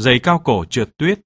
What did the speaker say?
giày cao cổ trượt tuyết,